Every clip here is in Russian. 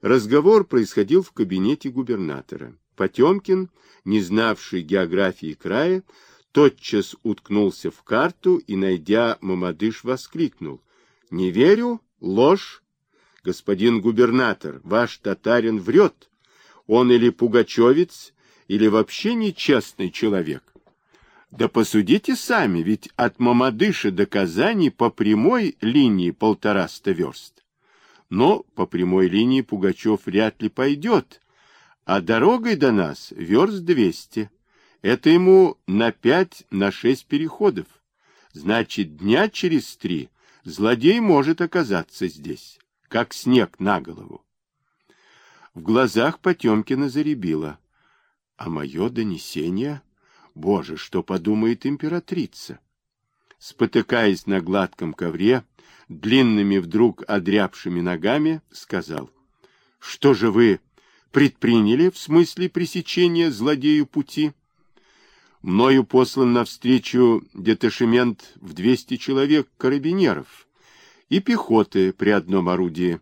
Разговор происходил в кабинете губернатора. Потемкин, не знавший географии края, тотчас уткнулся в карту и, найдя Мамадыш, воскликнул. — Не верю, ложь. Господин губернатор, ваш татарин врет. Он или пугачевец, или вообще нечестный человек. Да посудите сами, ведь от Мамадыша до Казани по прямой линии полтораста верст. Но по прямой линии Пугачев вряд ли пойдет, а дорогой до нас верст двести. Это ему на пять, на шесть переходов. Значит, дня через три злодей может оказаться здесь, как снег на голову. В глазах Потемкина заребило. А мое донесение... Боже, что подумает императрица? Спотыкаясь на гладком ковре, длинными вдруг одрябшими ногами, сказал, «Что же вы предприняли в смысле пресечения злодею пути?» Мною послан навстречу деташемент в 200 человек карабинеров и пехоты при одном орудии.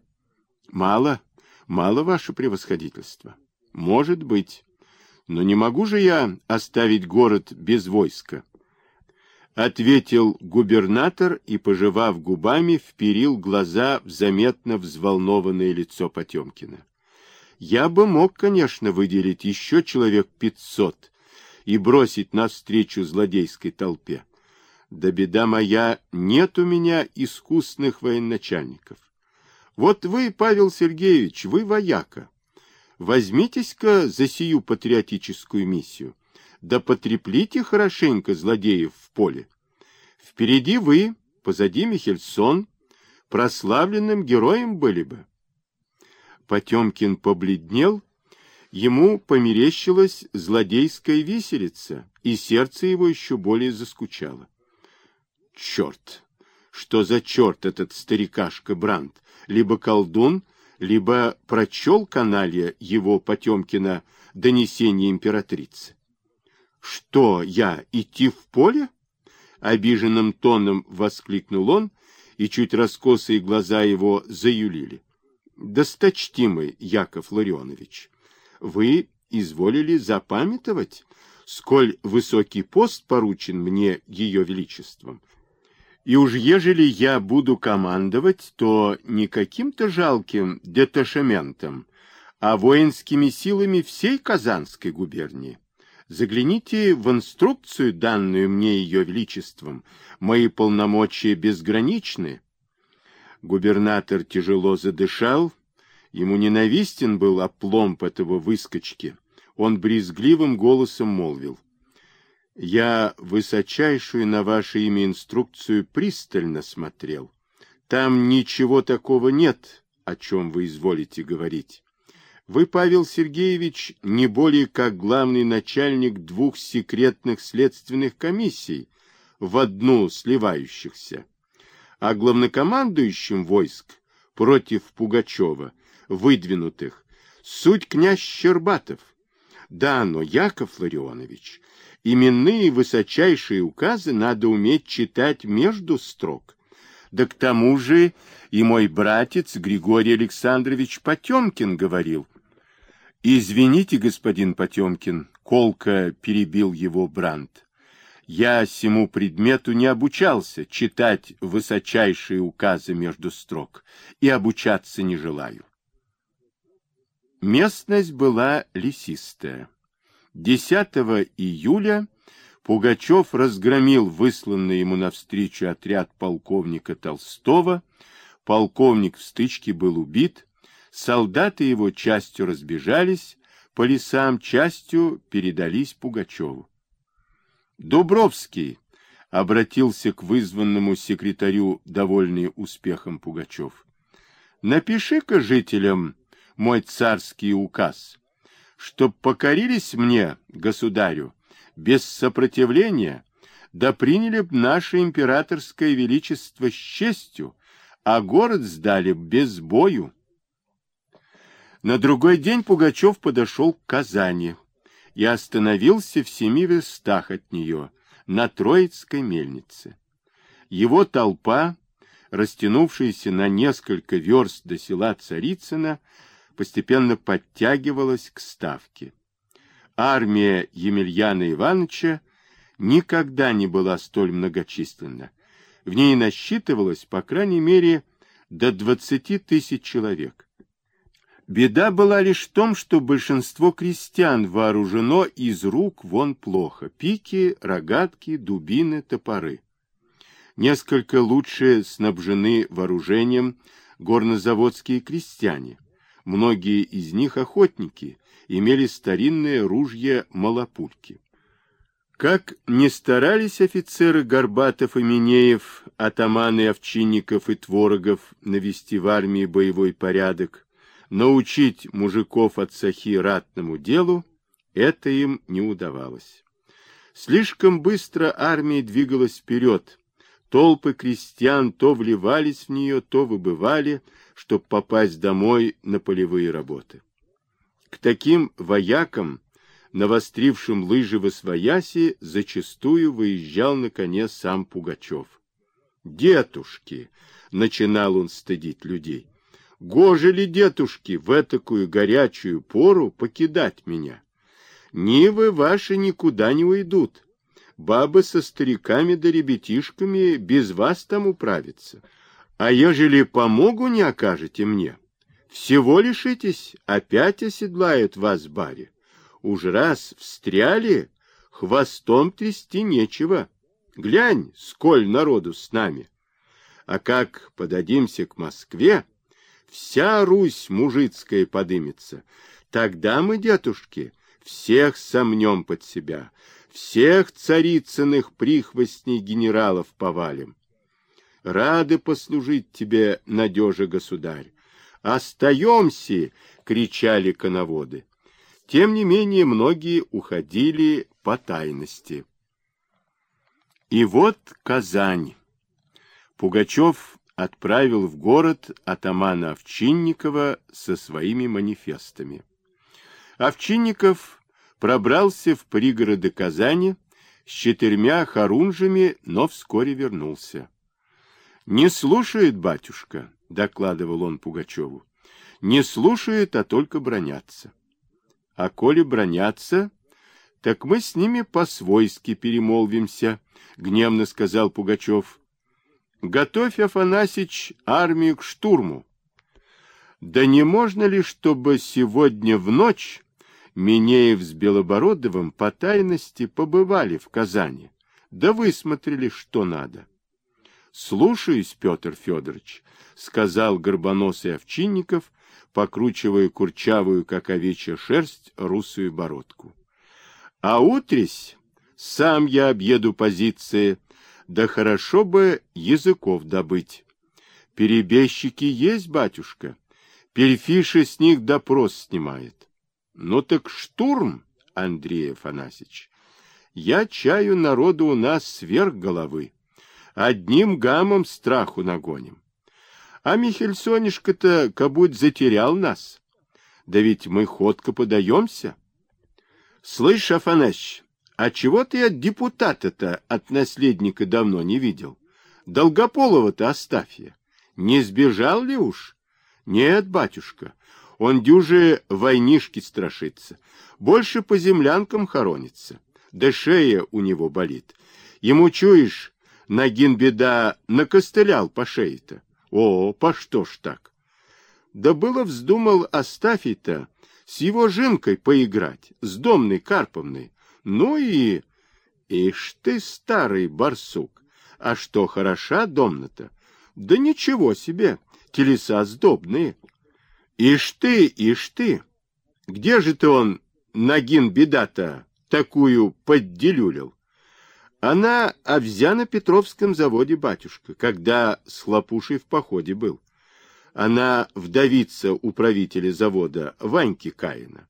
Мало, мало ваше превосходительство. Может быть. Но не могу же я оставить город без войска. Ответил губернатор и, пожевав губами, вперил глаза в заметно взволнованное лицо Потемкина. Я бы мог, конечно, выделить еще человек пятьсот и бросить навстречу злодейской толпе. Да беда моя, нет у меня искусных военачальников. Вот вы, Павел Сергеевич, вы вояка. Возьмитесь-ка за сию патриотическую миссию, да потреплите хорошенько злодеев в поле. Впереди вы, позади Михельсон, прославленным героем были бы. Потемкин побледнел, ему померещилась злодейская виселица, и сердце его еще более заскучало. Черт! Что за черт этот старикашка Бранд? Либо колдун, либо прочел каналья его Потемкина донесение императрицы. «Что, я идти в поле?» Обиженным тоном воскликнул он, и чуть раскосые глаза его заюлили. «Досточтимый Яков Ларионович, вы изволили запамятовать, сколь высокий пост поручен мне ее величеством, и уж ежели я буду командовать, то не каким-то жалким деташементом, а воинскими силами всей Казанской губернии. Загляните в инструкцию, данную мне ее величеством. Мои полномочия безграничны. Губернатор тяжело задышал. Ему ненавистен был опломб этого выскочки. Он брезгливым голосом молвил. Я высочайшую на ваше имя инструкцию пристально смотрел. Там ничего такого нет, о чем вы изволите говорить. Вы, Павел Сергеевич, не более как главный начальник двух секретных следственных комиссий, в одну сливающихся. А главнокомандующим войск против Пугачева, выдвинутых, суть князь Щербатов. Да, но, Яков Ларионович, Именные высочайшие указы надо уметь читать между строк. Да к тому же и мой братец Григорий Александрович Потемкин говорил. «Извините, господин Потемкин», — колко перебил его Бранд. «Я всему предмету не обучался читать высочайшие указы между строк и обучаться не желаю». Местность была лесистая. 10 июля Пугачев разгромил высланный ему навстречу отряд полковника Толстого. Полковник в стычке был убит. Солдаты его частью разбежались, по лесам частью передались Пугачеву. Дубровский обратился к вызванному секретарю, довольный успехом Пугачев. Напиши-ка жителям мой царский указ чтоб покорились мне, государю, без сопротивления, да приняли б наше императорское величество с честью, а город сдали б без бою. На другой день Пугачев подошел к Казани и остановился в семи верстах от нее, на Троицкой мельнице. Его толпа, растянувшаяся на несколько верст до села Царицына, постепенно подтягивалась к ставке. Армия Емельяна Ивановича никогда не была столь многочисленна. В ней насчитывалось, по крайней мере, до 20 тысяч человек. Беда была лишь в том, что большинство крестьян вооружено из рук вон плохо. Пики, рогатки, дубины, топоры. Несколько лучше снабжены вооружением горнозаводские крестьяне. Многие из них охотники, имели старинные ружья-малопульки. Как не старались офицеры Горбатов и Минеев, атаманы Овчинников и Творогов навести в армии боевой порядок, научить мужиков от сахи ратному делу, это им не удавалось. Слишком быстро армия двигалась вперед, толпы крестьян то вливались в нее, то выбывали, чтобы попасть домой на полевые работы. К таким воякам, навострившим лыжи во свояси, зачастую выезжал, наконец, сам Пугачев. «Детушки!» — начинал он стыдить людей. «Гоже ли, детушки, в этакую горячую пору покидать меня? Нивы ваши никуда не уйдут. Бабы со стариками да ребятишками без вас там управятся. А ежели помогу не окажете мне, всего лишитесь, опять оседлают вас баре. Уж раз встряли, хвостом трясти нечего. Глянь, сколь народу с нами. А как подадимся к Москве, вся Русь мужицкая подымется. Тогда мы, дедушки, всех сомнем под себя, всех царицыных прихвостней генералов повалим. Рады послужить тебе, надежа государь. «Остаемся!» — кричали коноводы. Тем не менее, многие уходили по тайности. И вот Казань. Пугачев отправил в город атамана Овчинникова со своими манифестами. Овчинников пробрался в пригороды Казани с четырьмя хорунжами, но вскоре вернулся. «Не слушает батюшка», — докладывал он Пугачеву. — Не слушают, а только бронятся. А коли бронятся, так мы с ними по-свойски перемолвимся, — гневно сказал Пугачев. — Готовь, Афанасич, армию к штурму. Да не можно ли, чтобы сегодня в ночь Минеев с Белобородовым по тайности побывали в Казани, да высмотрели, что надо? — Слушаюсь, Петр Федорович, сказал горбоносый Овчинников, покручивая курчавую, как овечья шерсть, русую бородку. А утрись сам я объеду позиции, да хорошо бы языков добыть. Перебежчики есть, батюшка, Перфиша с них допрос снимает. Ну так штурм, Андрей Афанасьевич. Я чаю народу у нас сверх головы. Одним гамом страху нагоним. А Михельсонишка-то кабуть затерял нас. Да ведь мы ходко подаемся. Слышь, Афанасьич, а чего ты от депутата-то, от наследника давно не видел? Долгополова-то Астафья. Не сбежал ли уж? Нет, батюшка, он дюже войнишки страшится. Больше по землянкам хоронится. Да шея у него болит. Ему, чуешь, Нагин беда накостылял по шее-то. О, по что ж так? Да было вздумал Астафий-то с его жинкой поиграть, с Домной Карповной. Ну и... Ишь ты, старый барсук, а что хороша Домна-то? Да ничего себе, телеса сдобные. Ишь ты, ишь ты, где же ты он, Нагин беда-то, такую подделюлил? Она овзя на Петровском заводе батюшка, когда с Хлопушей в походе был. Она вдовица управителя завода Ваньки Каина.